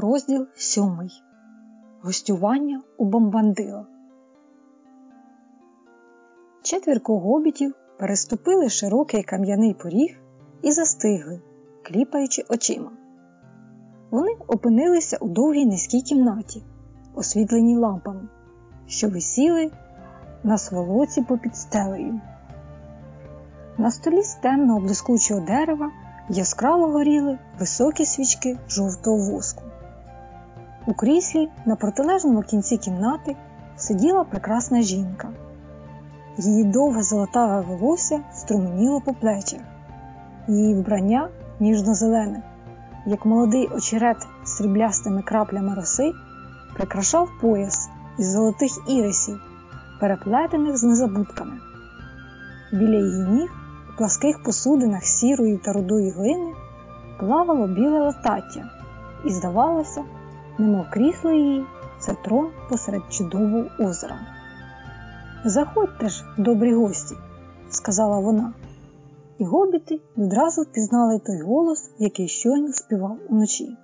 Розділ сьомий. Гостювання у бомбандила. Четвірко гобітів переступили широкий кам'яний поріг і застигли, кліпаючи очима. Вони опинилися у довгій низькій кімнаті, освітленій лампами, що висіли на сволоці попід стелею. На столі з темного блискучого дерева яскраво горіли високі свічки жовтого воску. У кріслі на протилежному кінці кімнати сиділа прекрасна жінка. Її довге золотаве волосся струменіло по плечах, її вбрання ніжно-зелене, як молодий очерет з сріблястими краплями роси, прикрашав пояс із золотих ірисів, переплетених з незабудками. Біля її ніг у пласких посудинах сірої та рудої глини плавало біле латаття, і, здавалося, немов крісло її це трон посеред чудового озера. Заходьте ж, добрі гості, сказала вона, і гобіти відразу впізнали той голос, який щойно співав уночі.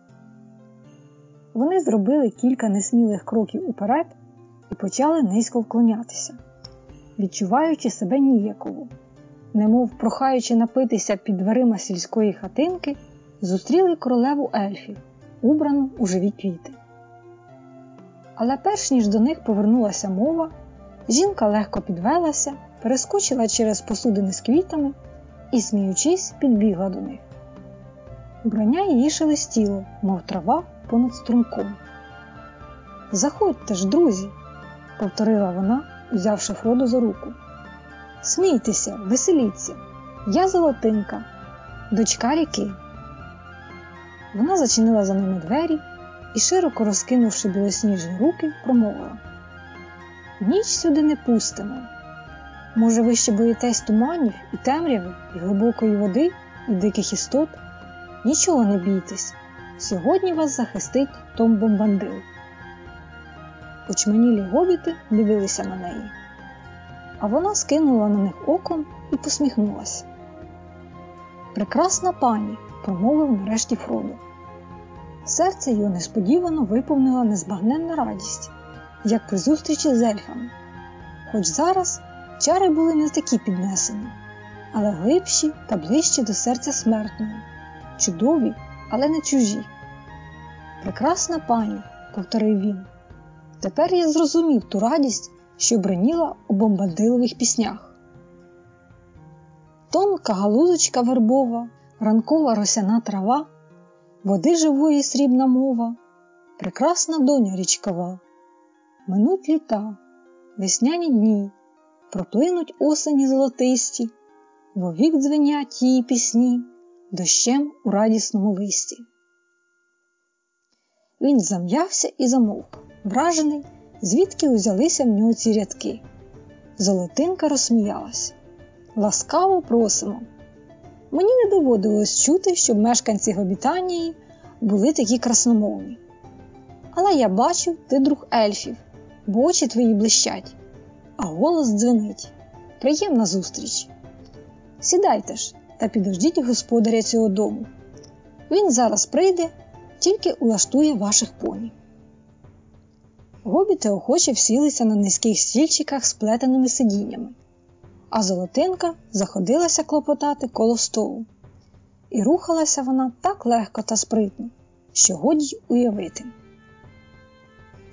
Вони зробили кілька несмілих кроків уперед і почали низько вклонятися, відчуваючи себе ніяково, немов прохаючи напитися під дверима сільської хатинки, зустріли королеву ельфів, убрану у живі квіти. Але перш ніж до них повернулася мова, жінка легко підвелася, перескочила через посудини з квітами і, сміючись, підбігла до них. Броня її шелестіло, мов трава понад струмком. Заходьте ж, друзі, повторила вона, взявши Фроду за руку. Смійтеся, веселіться, я золотинка, дочка ріки. Вона зачинила за ними двері і, широко розкинувши білосніжні руки, промовила: Ніч сюди не пустимо. Може, ви ще боїтесь туманів і темряви, і глибокої води, і диких істот? Нічого не бійтесь. Сьогодні вас захистить Том Бомбандил. Очманілі гобіти дивилися на неї, а вона скинула на них оком і посміхнулася. Прекрасна пані, промовив нарешті Фродо. Серце його несподівано виповнила незбагненна радість, як при зустрічі з ельфами. Хоч зараз чари були не такі піднесені, але глибші та ближчі до серця смертного, чудові, але не чужі. Прекрасна пані, повторив він. Тепер я зрозумів ту радість, що броніла у бомбардилових піснях. Тонка галузочка вербова, ранкова росяна трава води живої срібна мова, прекрасна доня річкова, минуть літа, весняні дні, проплинуть осені золотисті, вовік дзвенять її пісні дощем у радісному листі. Він зам'явся і замовк, вражений, звідки узялися в нього ці рядки. Золотинка розсміялась. Ласкаво просимо. Мені не доводилось чути, щоб мешканці Гобітанії були такі красномовні. Але я бачу, ти друг ельфів, бо очі твої блищать, а голос дзвенить. Приємна зустріч. Сідайте ж та підождіть господаря цього дому. Він зараз прийде, тільки улаштує ваших поні. Гобіти охоче всілися на низьких стільчиках з плетеними сидіннями а золотинка заходилася клопотати коло столу. І рухалася вона так легко та спритно, що годі й уявити.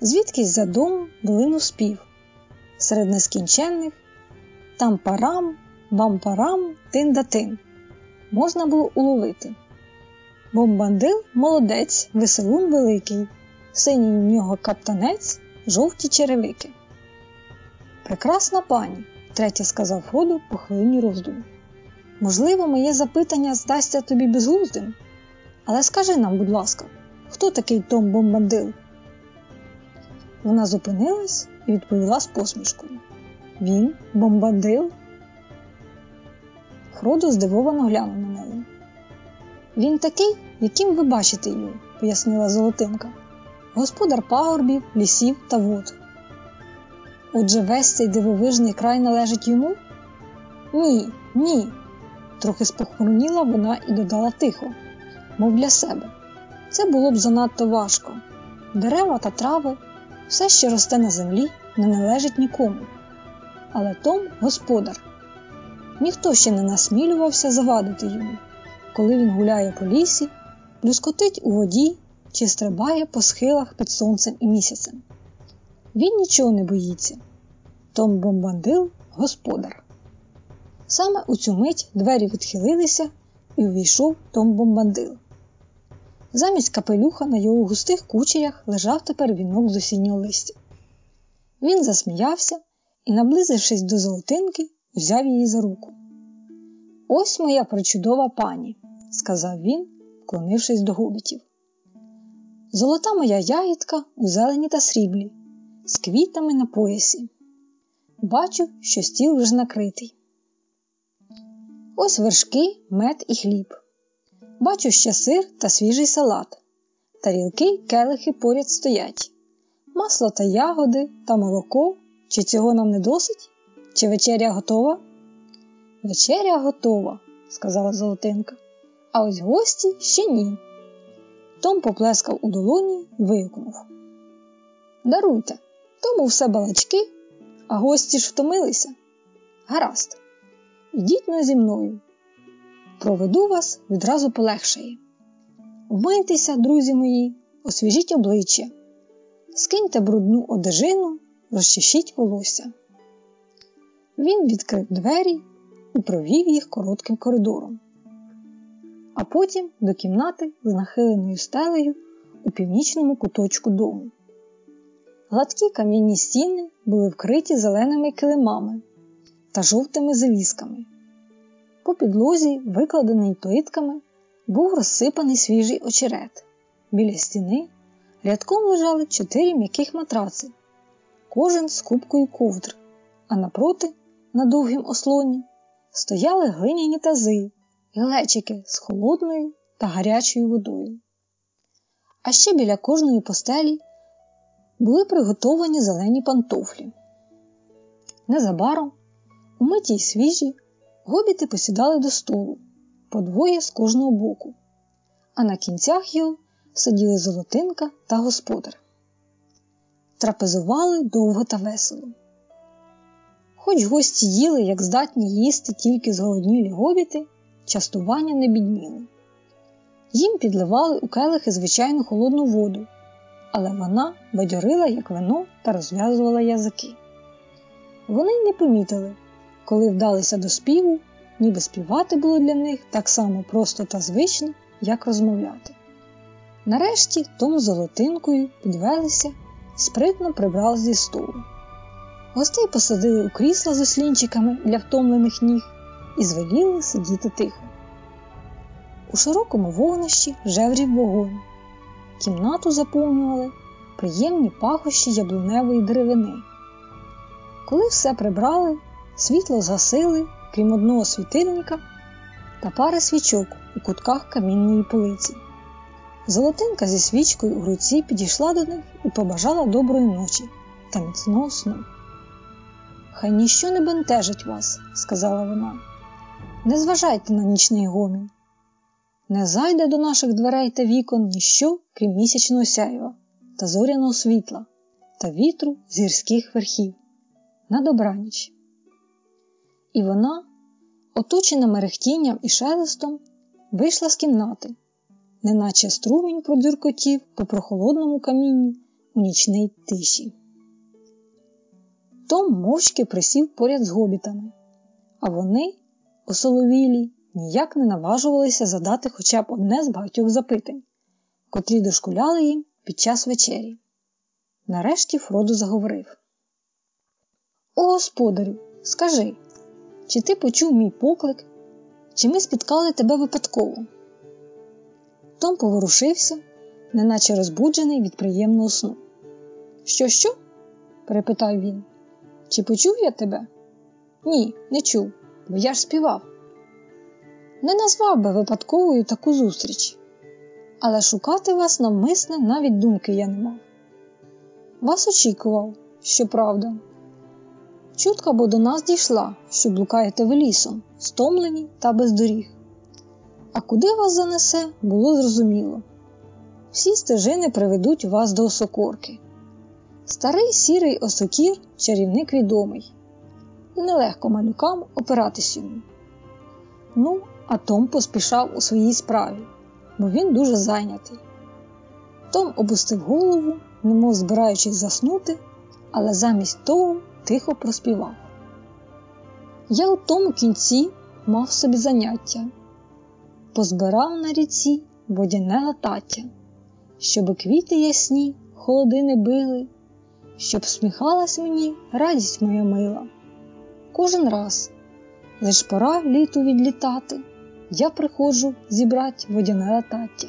Звідкись за дому долинув спів серед нескінченних там парам, бам парам, тин да тин можна було уловити. Бомбандил молодець, веселун великий, синій в нього каптанець, жовті черевики. Прекрасна пані, третє сказав Фродо по хвилині роздуму. Можливо, моє запитання здасться тобі безглуздим, але скажи нам, будь ласка, хто такий Том Бомбандил? Вона зупинилась і відповіла з посмішкою. Він бомбандил? Фродо здивовано глянув на неї. Він такий, яким ви бачите його, пояснила Золотинка. Господар пагорбів, лісів та вод. Отже, весь цей дивовижний край належить йому? Ні, ні. Трохи спохмурніла вона і додала тихо, мов для себе. Це було б занадто важко. Дерева та трави, все, що росте на землі, не належить нікому. Але Том господар. Ніхто ще не насмілювався завадити йому, коли він гуляє по лісі, плюскотить у воді чи стрибає по схилах під сонцем і місяцем. Він нічого не боїться. Том Бомбандил господар. Саме у цю мить двері відхилилися і увійшов Том Бомбандил. Замість капелюха на його густих кучерях лежав тепер вінок з осіннього листя. Він засміявся і, наблизившись до золотинки, взяв її за руку. Ось моя причудова пані, сказав він, вклонившись до гобітів. Золота моя ягідка у зелені та сріблі, з квітами на поясі. Бачу, що стіл вже накритий. Ось вершки, мед і хліб. Бачу ще сир та свіжий салат. Тарілки й келихи поряд стоять. Масло та ягоди та молоко. Чи цього нам не досить? Чи вечеря готова? Вечеря готова, сказала Золотинка. А ось гості ще ні. Том поплескав у долоні і вигукнув. Даруйте, тому все балачки, а гості ж втомилися. Гаразд, ідіть но зі мною. Проведу вас відразу полегшає. Вмийтеся, друзі мої, освіжіть обличчя, скиньте брудну одежину, розчешіть волосся. Він відкрив двері і провів їх коротким коридором, а потім до кімнати з нахиленою стелею у північному куточку дому. Гладкі кам'яні стіни були вкриті зеленими килимами та жовтими завісками. По підлозі, викладений плитками, був розсипаний свіжий очерет. Біля стіни рядком лежали чотири м'яких матраци, кожен з кубкою ковдр, а напроти, на довгім ослоні, стояли глиняні тази і глечики з холодною та гарячою водою. А ще біля кожної постелі були приготовані зелені пантофлі. Незабаром, умиті й свіжі, гобіти посідали до столу, по двоє з кожного боку, а на кінцях його сиділи золотинка та господар. Трапезували довго та весело. Хоч гості їли, як здатні їсти тільки зголоднілі гобіти, частування не бідніли. Їм підливали у келихи звичайну холодну воду, але вона бадьорила, як вино, та розв'язувала язики. Вони й не помітили, коли вдалися до співу, ніби співати було для них так само просто та звично, як розмовляти. Нарешті Том з золотинкою підвелися і спритно прибрали зі столу. Гостей посадили у крісла з ослінчиками для втомлених ніг і звеліли сидіти тихо. У широкому вогнищі жеврів вогонь. Кімнату заповнювали приємні пахощі яблуневої деревини. Коли все прибрали, світло згасили, крім одного світильника та пари свічок у кутках камінної полиці. Золотинка зі свічкою у руці підійшла до них і побажала доброї ночі та міцного сну. Хай ніщо не бентежить вас, сказала вона. Не зважайте на нічний гомін. Не зайде до наших дверей та вікон ніщо, крім місячного сяйва та зоряного світла та вітру з гірських верхів. На добраніч. І вона, оточена мерехтінням і шелестом, вийшла з кімнати, неначе струмінь продюркотів по прохолодному камінню у нічній тиші. Том мовчки присів поряд з гобітами, а вони, осоловілі, ніяк не наважувалися задати хоча б одне з багатьох запитань, котрі дошкуляли їм під час вечері. Нарешті Фродо заговорив: О, господарю, скажи, чи ти почув мій поклик, чи ми спіткали тебе випадково? Том поворушився, неначе розбуджений від приємного сну. Що, що? перепитав він. Чи почув я тебе? Ні, не чув, бо я ж співав. Не назвав би випадковою таку зустріч, але шукати вас навмисне навіть думки я не мав. Вас очікував, щоправда. Чутка бо до нас дійшла, що блукаєте ви лісом, стомлені та без доріг. А куди вас занесе, було зрозуміло. всі стежини приведуть вас до осокорки. Старий сірий осокір чарівник відомий, і нелегко малюкам опиратись йому. Ну, а Том поспішав у своїй справі, бо він дуже зайнятий. Том опустив голову, немов збираючись заснути, але замість того тихо проспівав. Я у тому кінці мав собі заняття, позбирав на ріці водяне латаття, щоб квіти ясні холоди не били, щоб сміхалась мені радість моя мила. Кожен раз, лиш пора літу відлітати, я приходжу зібрать водяне латаття.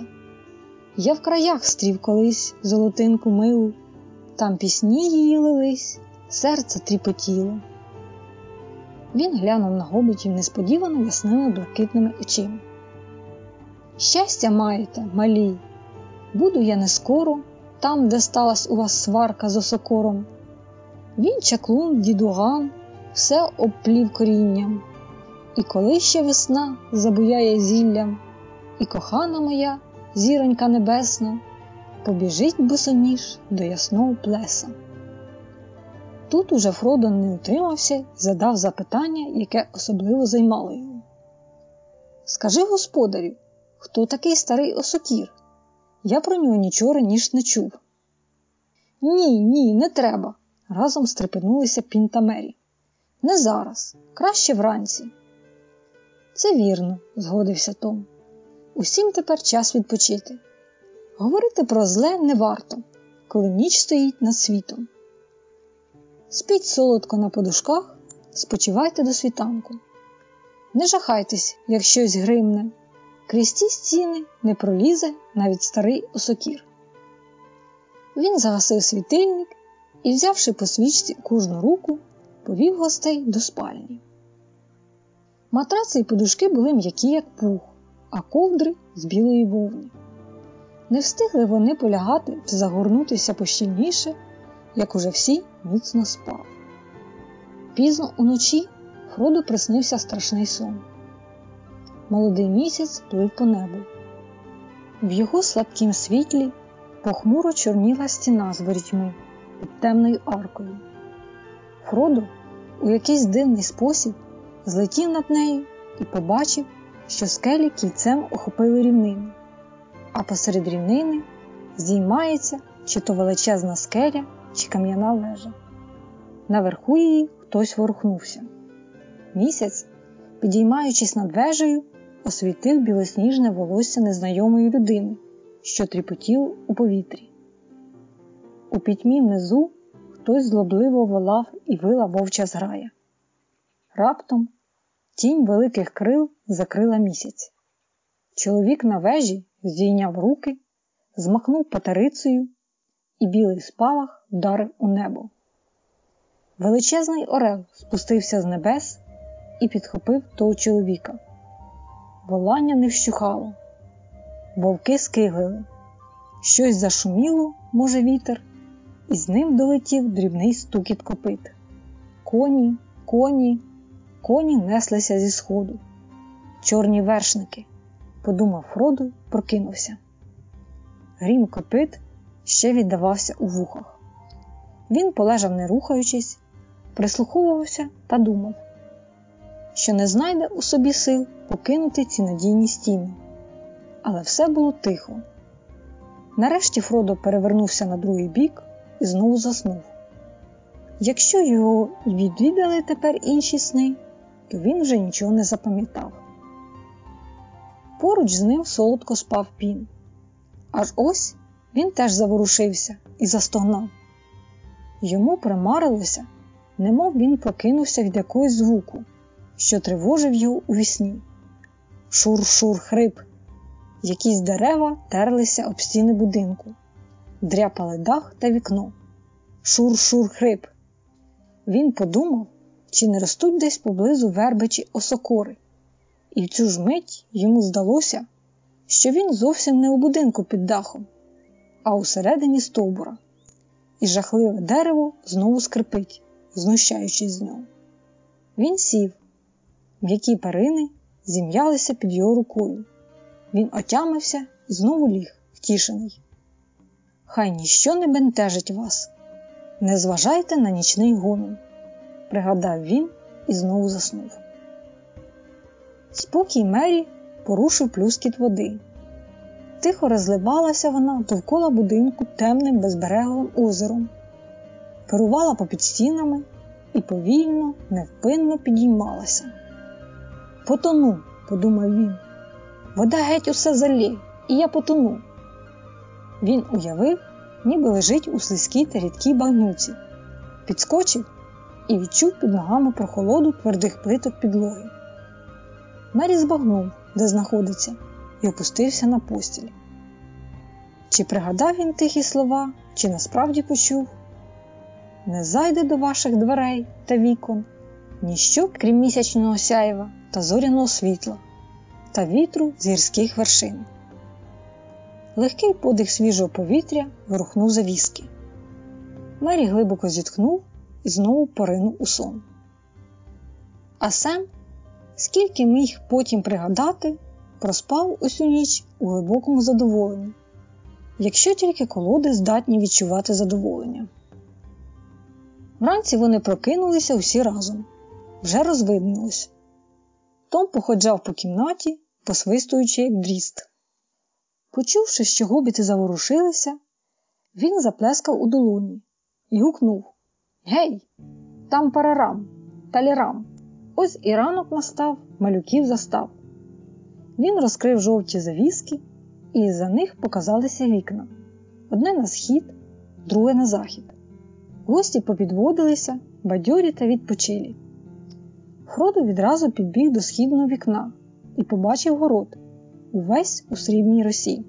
Я в краях стрів колись золотинку милу, там пісні її лились, серце тріпотіло. Він глянув на гобітів несподівано ясними блакитними очима. Щастя маєте, малі, буду я не скоро, там, де сталась у вас сварка з осокором. Він чаклун, дідуган, все обплів корінням, і коли ще весна забуяє зіллям, і кохана моя, зіронька небесна, побіжить босоніж до ясного плеса. Тут уже Фродо не утримався і задав запитання, яке особливо займало його. Скажи господарю, хто такий старий осокір? Я про нього нічого раніше не чув. Ні, ні, не треба. Разом стрепенулися Пін Мері. Не зараз, краще вранці. Це вірно, згодився Том. Усім тепер час відпочити. Говорити про зле не варто, коли ніч стоїть над світом. Спіть солодко на подушках, спочивайте до світанку. Не жахайтесь, як щось гримне, крізь ті стіни не пролізе навіть старий осокір. Він загасив світильник і, взявши по свічці кожну руку, повів гостей до спальні. Матраци і подушки були м'які, як пух, а ковдри з білої вовни. Не встигли вони полягати та загорнутися пощільніше, як уже всі міцно спав. Пізно уночі Фроду приснився страшний сон. Молодий місяць плив по небу. В його слабкім світлі похмуро чорніла стіна з ворітьми під темною аркою. Фродо у якийсь дивний спосіб злетів над нею і побачив, що скелі кільцем охопили рівнину, а посеред рівнини здіймається чи то величезна скеля, чи кам'яна лежа. Наверху її хтось ворухнувся. Місяць, підіймаючись над вежею, освітив білосніжне волосся незнайомої людини, що тріпотіло у повітрі. У пітьмі внизу хтось злобливо волав і вила вовча зграя. Раптом тінь великих крил закрила місяць. Чоловік на вежі здійняв руки, змахнув патерицею, і білий спалах вдарив у небо. Величезний орел спустився з небес і підхопив того чоловіка. Волання не вщухало, вовки скиглили, щось зашуміло, може, вітер, і з ним долетів дрібний стукіт копит. Коні, коні, коні неслися зі сходу. Чорні вершники, подумав Фроду, прокинувся. Грім копит ще віддавався у вухах. Він полежав, не рухаючись, прислуховувався та думав, що не знайде у собі сил покинути ці надійні стіни. Але все було тихо. Нарешті Фродо перевернувся на другий бік і знову заснув. Якщо його відвідали тепер інші сни, то він вже нічого не запам'ятав. Поруч з ним солодко спав пін. Аж ось він теж заворушився і застогнав. Йому примарилося, немов він прокинувся від якогось звуку, що тривожив його у вісні. Шур-шур хрип. Якісь дерева терлися об стіни будинку, дряпали дах та вікно. Шур-шур хрип. Він подумав, чи не ростуть десь поблизу верби чи осокори, і в цю ж мить йому здалося, що він зовсім не у будинку під дахом, а усередині стовбура, і жахливе дерево знову скрипить, знущаючись з нього. Він сів, м'які перини зім'ялися під його рукою. Він отямився і знову ліг, втішений. хай ніщо не бентежить вас. Не зважайте на нічний гомін, пригадав він і знову заснув. Спокій Мері порушив плюскіт води. Тихо розливалася вона довкола будинку темним безбереговим озером, перувала попід стінами і повільно, невпинно підіймалася. Потону, подумав він, вода геть усе залє, і я потону. Він уявив, ніби лежить у слизькій та рідкій багнюці, підскочив і відчув під ногами прохолоду твердих плиток підлоги. Мері збагнув, де знаходиться, і опустився на постіль. Чи пригадав він тихі слова, чи насправді почув? Не зайде до ваших дверей та вікон, ніщо, крім місячного сяєва та зоряного світла та вітру з гірських вершин. Легкий подих свіжого повітря ворухнув завіски. Мері глибоко зітхнув і знову поринув у сон. А Сем, скільки міг потім пригадати, проспав усю ніч у глибокому задоволенні, якщо тільки колоди здатні відчувати задоволення. Вранці вони прокинулися усі разом, вже розвиднилось. Том походжав по кімнаті, посвистуючи, як дріст. Почувши, що гобіти заворушилися, він заплескав у долоні і гукнув Гей, там парарам, талірам. Ось і ранок настав, малюків застав. Він розкрив жовті завіски, і за них показалися вікна одне на схід, друге на захід. Гості попідводилися, бадьорі та відпочилі. Фродо відразу підбіг до східного вікна і побачив город увесь у срібній росі.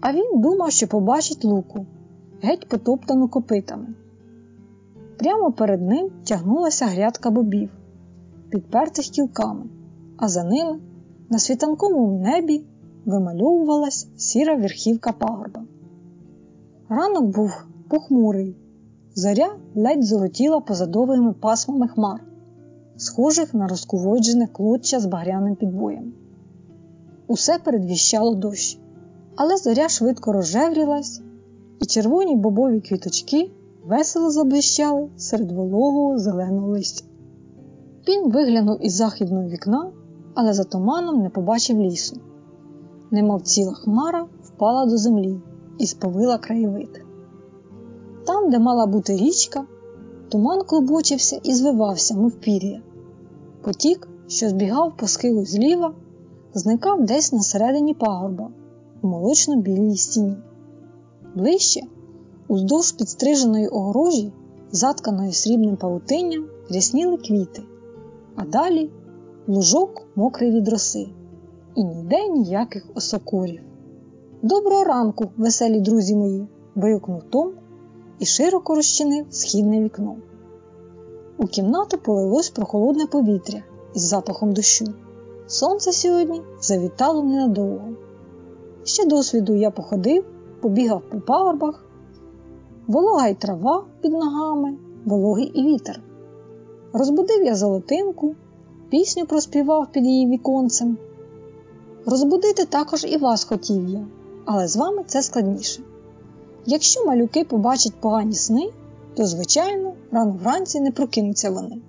А він думав, що побачить луку, геть потоптану копитами. Прямо перед ним тягнулася грядка бобів, підпертих кілками, а за ними на світанковому небі вимальовувалась сіра верхівка пагорба. Ранок був похмурий, зоря ледь золотіла позадовими пасмами хмар, схожих на розкуводжене клоччя з багряним підбоєм. Усе передвіщало дощ, але зоря швидко розжеврілась, і червоні бобові квіточки весело заблищали серед вологого зеленого листя. Він виглянув із західного вікна, але за туманом не побачив лісу. Немов ціла хмара впала до землі і сповила краєвид. Там, де мала бути річка, туман клубочився і звивався, мов пір'я. Потік, що збігав по схилу зліва, зникав десь на середині пагорба у молочно-білій стіні. Ближче, уздовж підстриженої огорожі, затканої срібним павутинням, рясніли квіти, а далі лужок мокрий від роси, і ніде ніяких осокорів. Доброго ранку, веселі друзі мої! вигукнув Том і широко розчинив східне вікно. У кімнату полилось прохолодне повітря із запахом дощу. Сонце сьогодні завітало ненадовго. Ще досвіду я походив, побігав по пагорбах, волога й трава під ногами, вологий і вітер. Розбудив я золотинку, пісню проспівав під її віконцем. Розбудити також і вас хотів я, але з вами це складніше. Якщо малюки побачать погані сни, то, звичайно, рано вранці не прокинуться вони.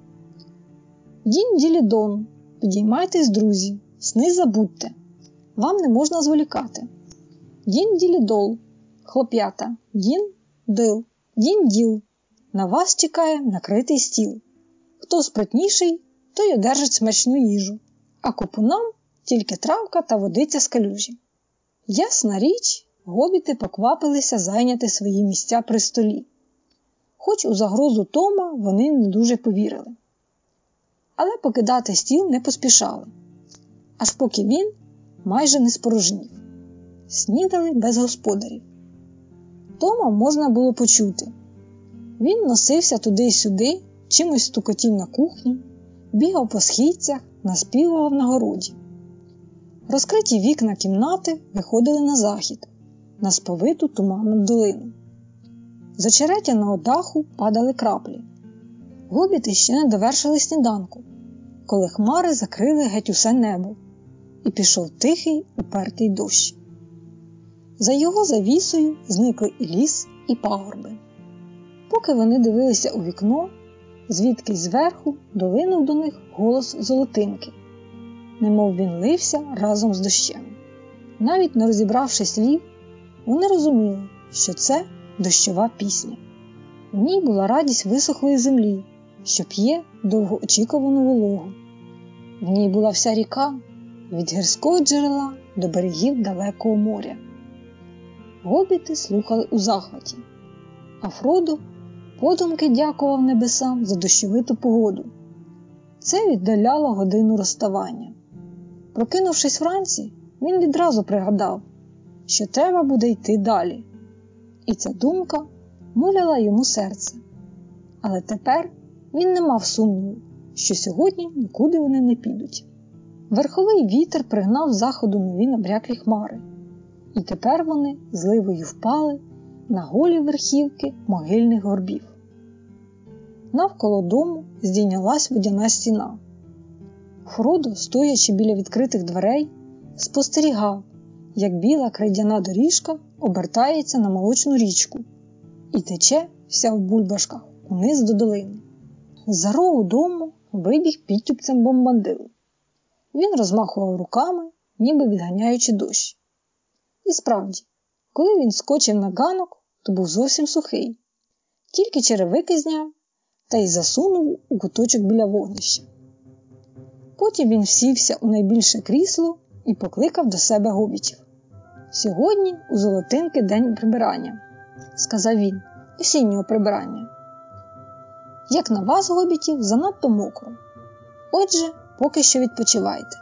Дінь ділідон, підіймайтесь, друзі, сни забудьте, вам не можна зволікати. Дін ділідол, хлоп'ята, дін дил, дін діл. На вас чекає накритий стіл. Хто спритніший, той одержить смачну їжу, а копунам тільки травка та водиця з калюжі. Ясна річ, гобіти поквапилися зайняти свої місця при столі. Хоч у загрозу Тома вони не дуже повірили. Але покидати стіл не поспішали, аж поки він майже не спорожнів. Снідали без господарів. Тома можна було почути. Він носився туди й сюди, чимось стукотів на кухні, бігав по східцях, наспівував на городі. Розкриті вікна кімнати виходили на захід, на сповиту туманом долину. З очеретяного даху падали краплі. Гобіти ще не довершили сніданку, коли хмари закрили геть усе небо, і пішов тихий упертий дощ. За його завісою зникли і ліс, і пагорби. Поки вони дивилися у вікно, звідки зверху долинув до них голос золотинки, немов він лився разом з дощем. Навіть не розібравши слів, вони розуміли, що це дощова пісня. В ній була радість висохлої землі, що п'є довгоочікувану вологу. В ній була вся ріка від гірського джерела до берегів далекого моря. Гобіти слухали у захваті, а Фродо подумки дякував небесам за дощовиту погоду. Це віддаляло годину розставання. Прокинувшись вранці, він відразу пригадав, що треба буде йти далі, і ця думка муляла йому серце. Але тепер він не мав сумніву, що сьогодні нікуди вони не підуть. Верховий вітер пригнав заходу нові набряклі хмари, і тепер вони зливою впали на голі верхівки могильних горбів. Навколо дому здійнялась водяна стіна. Фродо, стоячи біля відкритих дверей, спостерігав, як біла крайдяна доріжка обертається на молочну річку і тече вся в бульбашках униз до долини. За рогу дому вибіг підтюпцем бомбандил. Він розмахував руками, ніби відганяючи дощ. І справді, коли він скочив на ганок, то був зовсім сухий, тільки черевики зняв та й засунув у куточок біля вогнища. Потім він сівся у найбільше крісло і покликав до себе гобітів. Сьогодні у золотинки день прибирання, сказав він, осіннього прибирання. Як на вас, гобітів, занадто мокро. Отже, поки що відпочивайте.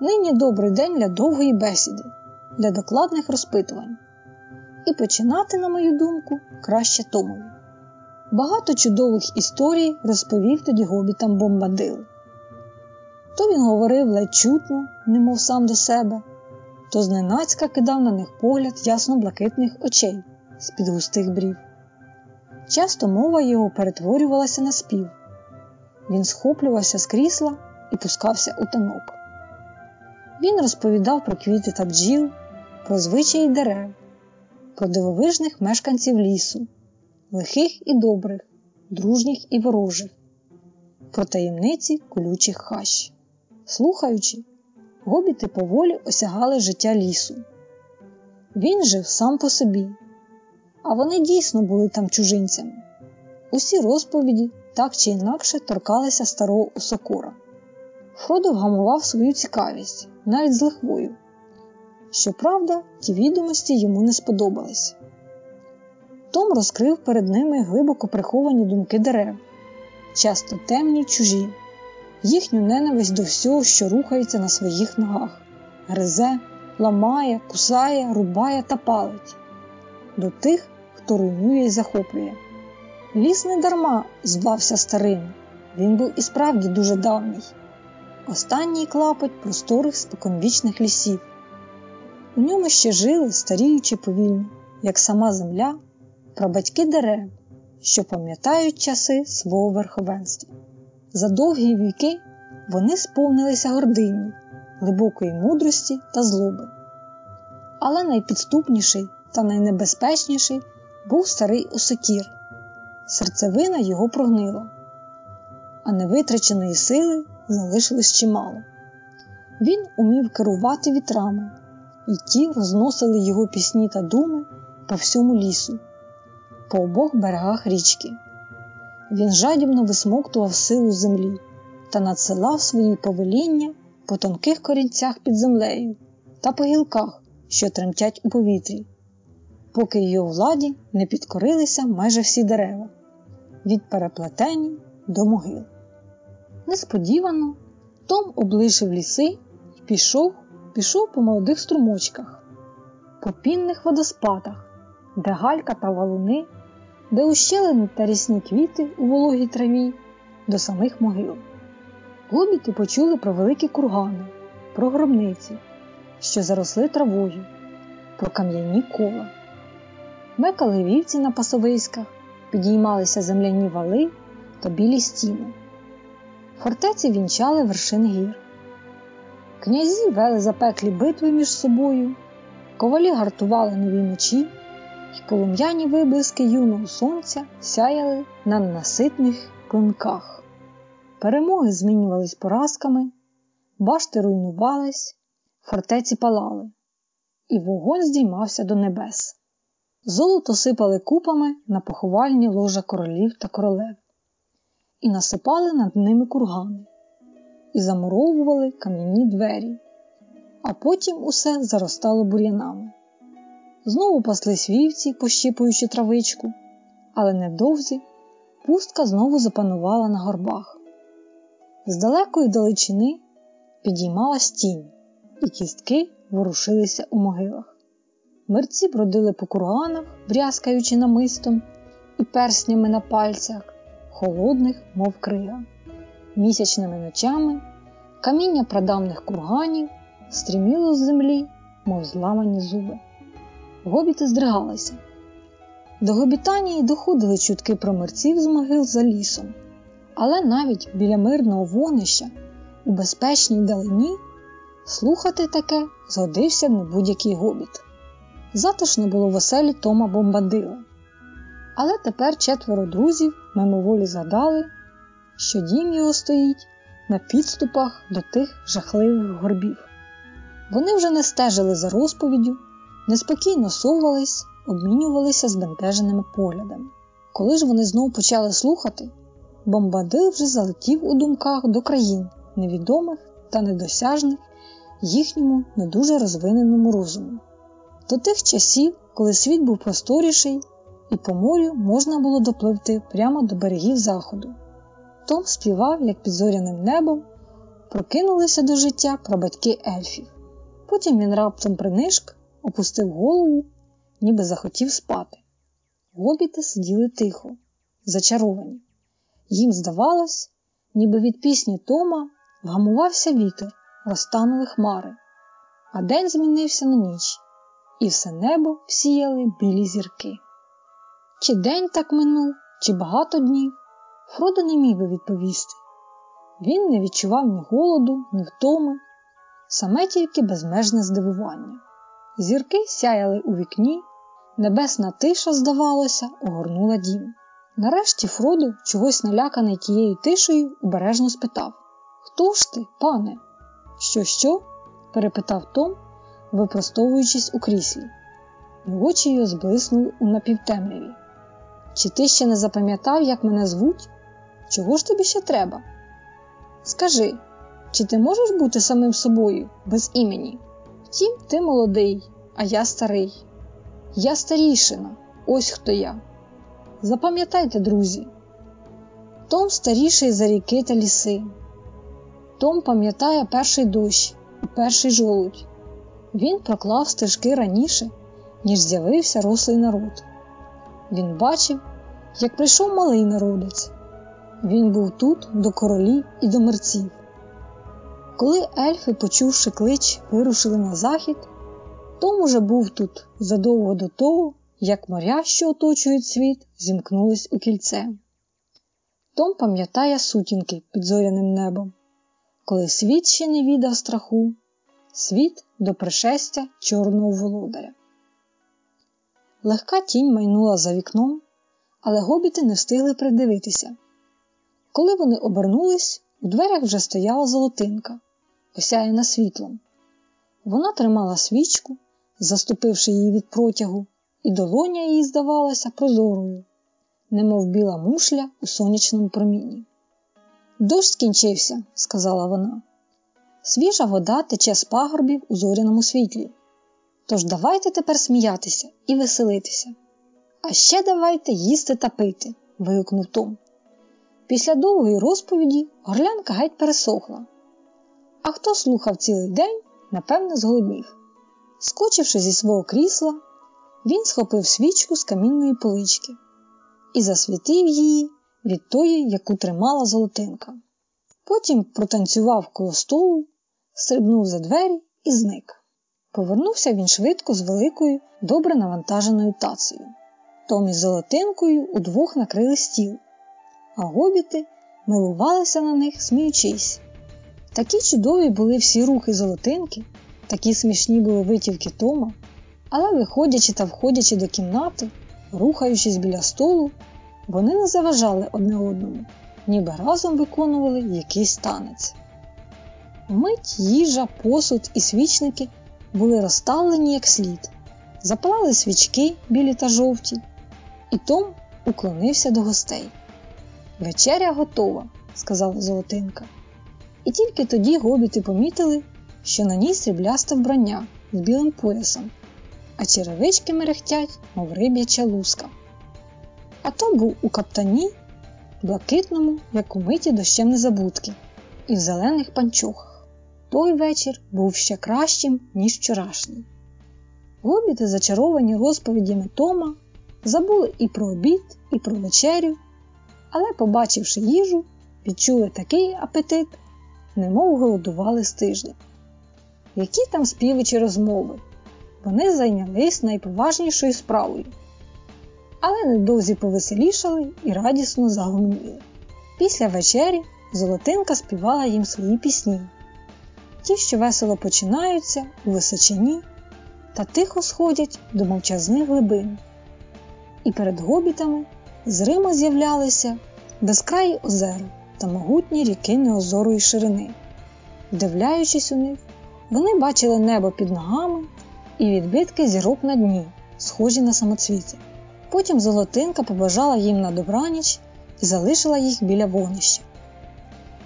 Нині добрий день для довгої бесіди, для докладних розпитувань. І починати, на мою думку, краще Томові. Багато чудових історій розповів тоді гобітам Бомбадил. То він говорив ледь чутно, немов сам до себе, то зненацька кидав на них погляд ясно-блакитних очей з-під густих брів. Часто мова його перетворювалася на спів. Він схоплювався з крісла і пускався у танок. Він розповідав про квіти та бджіл, про звичаї дерев, про дивовижних мешканців лісу, лихих і добрих, дружніх і ворожих, про таємниці колючих хащ. Слухаючи, гобіти поволі осягали життя лісу. Він жив сам по собі, а вони дійсно були там чужинцями. Усі розповіді так чи інакше торкалися старого Осокора. Фродо вгамував свою цікавість, навіть з лихвою. Щоправда, ті відомості йому не сподобались. Том розкрив перед ними глибоко приховані думки дерев, часто темні чужі, їхню ненависть до всього, що рухається на своїх ногах, гризе, ламає, кусає, рубає та палить, до тих, хто руйнує і захоплює. Ліс не дарма звався старим, він був і справді дуже давній. Останній клапоть просторих споконвічних лісів. У ньому ще жили, старіючи повільно, як сама земля, прабатьки дерев, що пам'ятають часи свого верховенства. За довгі віки вони сповнилися гордині, глибокої мудрості та злоби. Але найпідступніший та найнебезпечніший був старий Осокір. Серцевина його прогнила, а невитраченої сили залишилось чимало. Він умів керувати вітрами, і ті розносили його пісні та думи по всьому лісу, по обох берегах річки. Він жадібно висмоктував силу землі та надсилав свої повеління по тонких корінцях під землею та по гілках, що тремтять у повітрі, поки його владі не підкорилися майже всі дерева від переплетені до могил. Несподівано Том облишив ліси і пішов, пішов по молодих струмочках, по пінних водоспадах, де галька та валуни, де ущелини та рісні квіти у вологій траві до самих могил. Гобіти почули про великі кургани, про гробниці, що заросли травою, про кам'яні кола. Мекали вівці на пасовиськах, підіймалися земляні вали та білі стіни. Фортеці вінчали вершин гір. Князі вели запеклі битви між собою, ковалі гартували нові мечі, і полум'яні виблиски юного сонця сяяли на наситних клинках. Перемоги змінювались поразками, башти руйнувались, фортеці палали, і вогонь здіймався до небес. Золото сипали купами на поховальні ложа королів та королев, і насипали над ними кургани, і замуровували кам'яні двері, а потім усе заростало бур'янами. Знову паслись вівці, пощипуючи травичку, але невдовзі пустка знову запанувала на горбах. З далекої далечини підіймалась тінь, і кістки ворушилися у могилах. Мерці бродили по курганах, брязкаючи намистом і перснями на пальцях, холодних, мов крига. Місячними ночами каміння прадавних курганів стріміло з землі, мов зламані зуби. Гобіти здригалися. До Гобітанії доходили чутки про мерців з могил за лісом, але навіть біля мирного вогнища у безпечній далині слухати таке згодився не будь-який гобіт. Затишно було в оселі Тома Бомбандила. Але тепер четверо друзів мимоволі згадали, що дім його стоїть на підступах до тих жахливих горбів. Вони вже не стежили за розповіддю, неспокійно совались, обмінювалися збентеженими поглядами. Коли ж вони знову почали слухати, Бомбадил вже залетів у думках до країн, невідомих та недосяжних їхньому не дуже розвиненому розуму. До тих часів, коли світ був просторіший, і по морю можна було допливти прямо до берегів заходу. Том співав, як під зоряним небом, прокинулися до життя прабатьки ельфів. Потім він раптом принишк, опустив голову, ніби захотів спати. Гобіти сиділи тихо, зачаровані. Їм здавалось, ніби від пісні Тома вгамувався вітер, розтанули хмари, а день змінився на ніч, і все небо всіяли білі зірки. Чи день так минув, чи багато днів, Фродо не міг би відповісти. Він не відчував ні голоду, ні втоми, саме тільки безмежне здивування. Зірки сяяли у вікні, небесна тиша, здавалося, огорнула дім. Нарешті Фродо, чогось наляканий тією тишею, обережно спитав Хто ж ти, пане? Що, що? перепитав Том, випростовуючись у кріслі, і очі його зблиснули у напівтемряві. Чи ти ще не запам'ятав, як мене звуть? Чого ж тобі ще треба? Скажи, чи ти можеш бути самим собою без імені? Втім, ти молодий, а я старий. Я старішина, ось хто я. Запам'ятайте, друзі, Том старіший за ріки та ліси. Том пам'ятає перший дощ і перший жолудь. Він проклав стежки раніше, ніж з'явився рослий народ. Він бачив, як прийшов малий народець. Він був тут до королів і до мерців. Коли ельфи, почувши клич, вирушили на захід, Том уже був тут задовго до того, як моря, що оточують світ, зімкнулись у кільце. Том пам'ятає сутінки під зоряним небом, коли світ ще не віддав страху, світ до пришестя чорного володаря. Легка тінь майнула за вікном, але гобіти не встигли придивитися. Коли вони обернулись, у дверях вже стояла золотинка, осяяна світлом. Вона тримала свічку, заступивши її від протягу, і долоня їй здавалася прозорою, немов біла мушля у сонячному промінні. Дощ скінчився, сказала вона. Свіжа вода тече з пагорбів у зоряному світлі. Тож давайте тепер сміятися і веселитися. А ще давайте їсти та пити, вигукнув Том. Після довгої розповіді горлянка геть пересохла. А хто слухав цілий день, напевне, зголоднів. Скочивши зі свого крісла, він схопив свічку з камінної полички і засвітив її від тої, яку тримала золотинка. Потім протанцював коло столу, стрибнув за двері і зник. Повернувся він швидко з великою, добре навантаженою тацею. Том із золотинкою удвох накрили стіл, а гобіти милувалися на них, сміючись. Такі чудові були всі рухи золотинки, такі смішні були витівки Тома, Але, виходячи та входячи до кімнати, рухаючись біля столу, вони не заважали одне одному, ніби разом виконували якийсь танець. Мить їжа, посуд і свічники були розставлені як слід, запалали свічки білі та жовті, і Том уклонився до гостей. Вечеря готова, сказала Золотинка. І тільки тоді гобіти помітили, що на ній сріблясте вбрання з білим поясом, а черевички мерехтять, мов риб'яча луска. А Том був у каптані, блакитному, як у миті дощем незабудки, і в зелених панчохах. Той вечір був ще кращим, ніж вчорашній. Гобіти, зачаровані розповідями Тома, забули і про обід, і про вечерю, але, побачивши їжу, відчули такий апетит, немов голодували з тиждень. Які там співи чи розмови? Вони зайнялись найповажнішою справою. Але недовзі повеселішали і радісно загомоніли. Після вечері Золотинка співала їм свої пісні, ті, що весело починаються у височині та тихо сходять до мовчазних глибин. І перед гобітами зримо з'являлися безкраї озера та могутні ріки неозорої ширини. Вдивляючись у них, вони бачили небо під ногами і відбитки зірок на дні, схожі на самоцвіти. Потім Золотинка побажала їм на добраніч і залишила їх біля вогнища.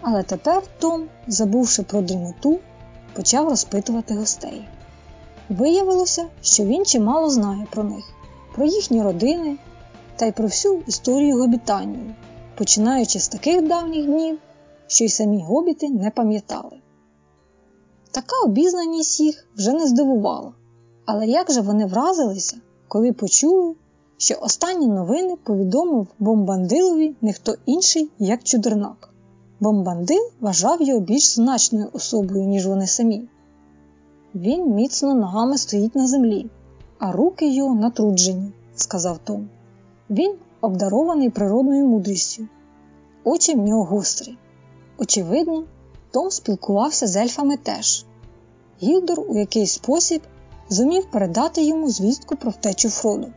Але тепер Том, забувши про дрімоту, почав розпитувати гостей. Виявилося, що він чимало знає про них, про їхні родини та й про всю історію гобітанії, починаючи з таких давніх днів, що й самі гобіти не пам'ятали. Така обізнаність їх вже не здивувала, але як же вони вразилися, коли почули, що останні новини повідомив Бомбандилові не хто інший, як чудернак. Бомбандил вважав його більш значною особою, ніж вони самі. Він міцно ногами стоїть на землі, а руки його натруджені, сказав Том. Він обдарований природною мудрістю, очі в нього гострі. Очевидно, Том спілкувався з ельфами теж. Гілдор у якийсь спосіб зумів передати йому звістку про втечу Фроду.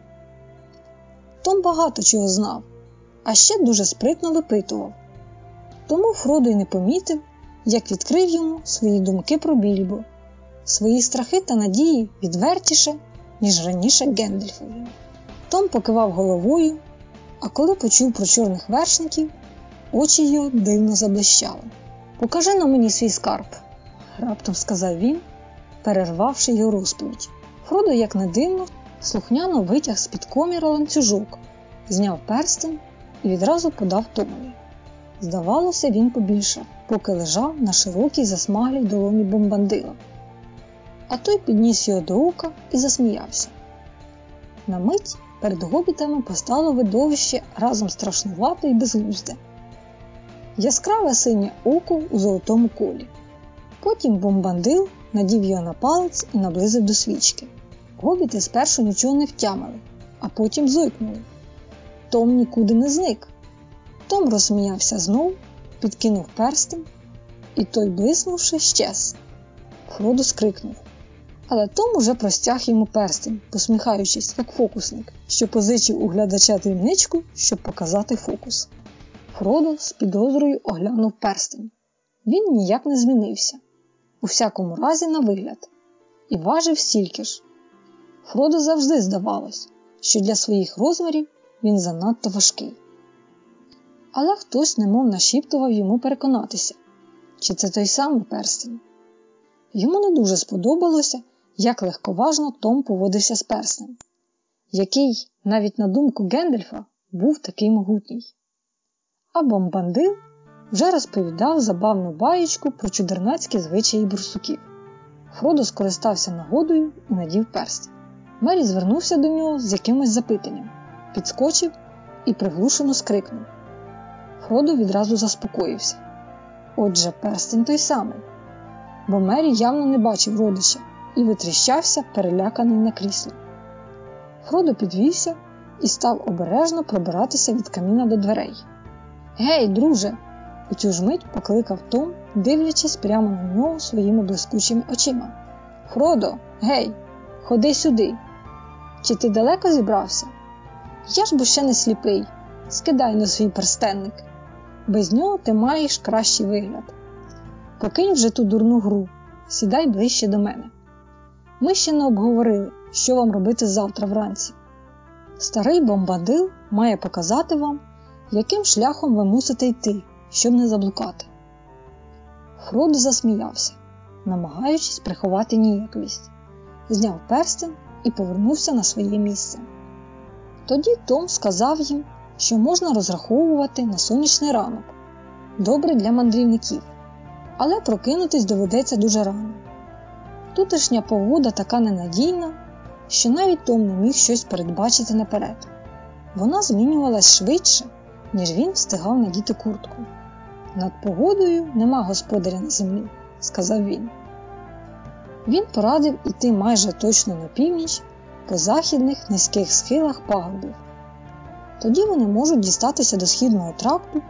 Том багато чого знав, а ще дуже спритно випитував. Тому Фродо й не помітив, як відкрив йому свої думки про Більбо, свої страхи та надії відвертіше, ніж раніше Гендельфові. Том покивав головою, а коли почув про чорних вершників, очі його дивно заблищали. Покажи на мені свій скарб, раптом сказав він, перервавши його розповідь. Фродо, як не дивно, слухняно витяг з-під коміра ланцюжок, зняв перстень і відразу подав Томові. Здавалося, він побільшав, поки лежав на широкій засмаглій долоні бомбандила. А той підніс його до ока і засміявся. На мить перед гобітами постало видовище разом страшнувате і безглузде. Яскраве синє око у золотому колі. Потім бомбандил надів його на палець і наблизив до свічки. Гобіти спершу нічого не втямили, а потім зойкнули. Том нікуди не зник. Том розсміявся знов, підкинув перстень, і той, блиснувши, щез. Фродо скрикнув. Але Том уже простяг йому перстень, посміхаючись, як фокусник, що позичив у глядача дрібничку, щоб показати фокус. Фродо з підозрою оглянув перстень. Він ніяк не змінився, у всякому разі, на вигляд, і важив стільки ж. Фродо завжди здавалось, що для своїх розмірів він занадто важкий. Але хтось немов нашіптував йому переконатися, чи це той самий перстень. Йому не дуже сподобалося, як легковажно Том поводився з перстнем, який, навіть на думку Гендельфа, був такий могутній. А бомбандил вже розповідав забавну баєчку про чудернацькі звичаї бурсуків. Фродо скористався нагодою і надів перстень. Мері звернувся до нього з якимось запитанням, підскочив і приглушено скрикнув. Фродо відразу заспокоївся. Отже, перстень той самий, бо Мері явно не бачив родича і витріщався, переляканий на крісло. Фродо підвівся і став обережно пробиратися від каміна до дверей. Гей, друже! у цю ж мить покликав Том, дивлячись прямо на нього своїми блискучими очима. Фродо, гей, ходи сюди, Чи ти далеко зібрався? Я ж бо ще не сліпий. Скидай на свій перстенник. Без нього ти маєш кращий вигляд. Покинь вже ту дурну гру, сідай ближче до мене. Ми ще не обговорили, що вам робити завтра вранці. Старий бомбадил має показати вам, яким шляхом ви мусите йти, щоб не заблукати. Фродо засміявся, намагаючись приховати ніяковість, зняв перстень і повернувся на своє місце. Тоді Том сказав їм, що можна розраховувати на сонячний ранок, добре для мандрівників, але прокинутись доведеться дуже рано. Тутешня погода така ненадійна, що навіть Том не міг щось передбачити наперед. Вона змінювалась швидше, ніж він встигав надіти куртку. Над погодою нема господаря на землі, сказав він. Він порадив іти майже точно на північ по західних низьких схилах пагорбів. Тоді вони можуть дістатися до східного тракту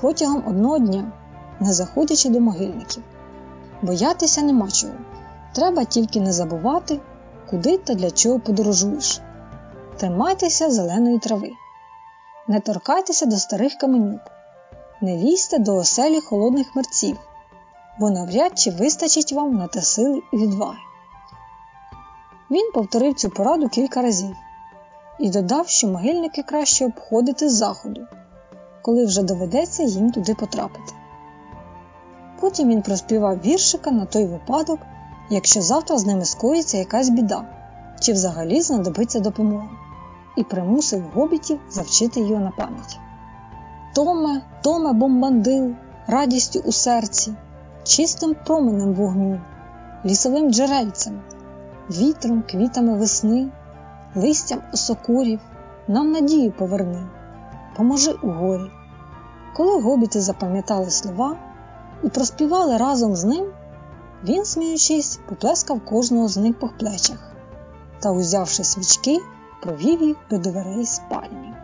протягом одного дня, не заходячи до могильників. Боятися нема чого. Треба тільки не забувати, куди та для чого подорожуєш. Тримайтеся зеленої трави, не торкайтеся до старих каменюк, не лізьте до оселі холодних мерців, бо навряд чи вистачить вам на те сили і відваги. Він повторив цю пораду кілька разів і додав, що могильники краще обходити з заходу, коли вже доведеться їм туди потрапити. Потім він проспівав віршика на той випадок, якщо завтра з ними скоїться якась біда, чи взагалі знадобиться допомога, і примусив гобітів завчити його на пам'ять. Томе, Томе бомбандил, радістю у серці, чистим променем вогню, лісовим джерельцем, вітром, квітами весни, листям осокурів, нам надію поверни, поможи у горі. Коли гобіти запам'ятали слова і проспівали разом з ним, він, сміючись, поплескав кожного з них по плечах та, узявши свічки, провів їх до дверей спальні.